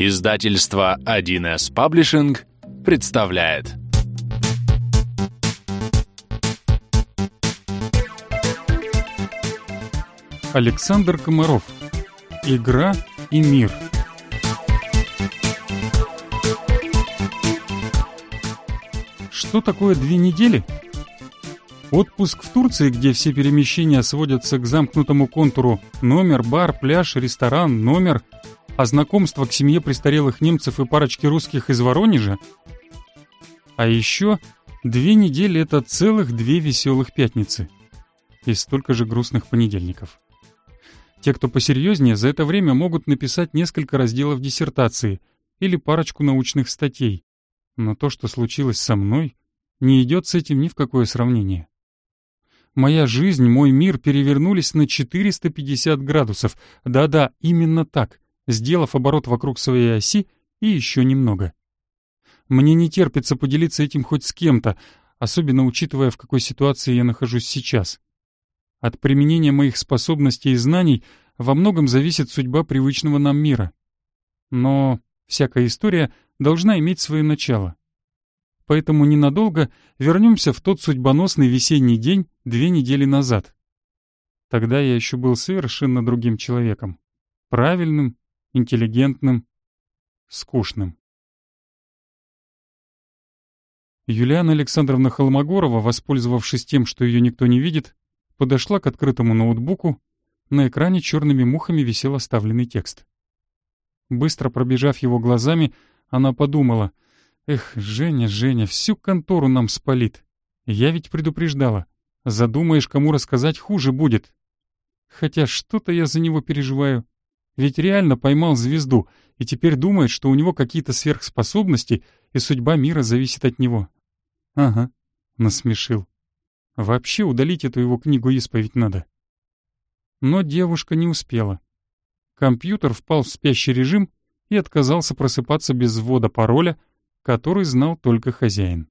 Издательство 1С Паблишинг представляет. Александр Комаров. Игра и мир Что такое две недели? Отпуск в Турции, где все перемещения сводятся к замкнутому контуру. Номер, бар, пляж, ресторан, номер, а знакомство к семье престарелых немцев и парочке русских из Воронежа. А еще две недели — это целых две веселых пятницы и столько же грустных понедельников. Те, кто посерьезнее, за это время могут написать несколько разделов диссертации или парочку научных статей. Но то, что случилось со мной, не идет с этим ни в какое сравнение. Моя жизнь, мой мир перевернулись на 450 градусов. Да-да, именно так, сделав оборот вокруг своей оси и еще немного. Мне не терпится поделиться этим хоть с кем-то, особенно учитывая, в какой ситуации я нахожусь сейчас. От применения моих способностей и знаний во многом зависит судьба привычного нам мира. Но всякая история должна иметь свое начало поэтому ненадолго вернемся в тот судьбоносный весенний день две недели назад. Тогда я еще был совершенно другим человеком. Правильным, интеллигентным, скучным. Юлиана Александровна Холмогорова, воспользовавшись тем, что ее никто не видит, подошла к открытому ноутбуку. На экране черными мухами висел оставленный текст. Быстро пробежав его глазами, она подумала — Эх, Женя, Женя, всю контору нам спалит. Я ведь предупреждала. Задумаешь, кому рассказать, хуже будет. Хотя что-то я за него переживаю. Ведь реально поймал звезду и теперь думает, что у него какие-то сверхспособности, и судьба мира зависит от него. Ага, насмешил. Вообще удалить эту его книгу исповедь надо. Но девушка не успела. Компьютер впал в спящий режим и отказался просыпаться без ввода пароля, который знал только хозяин.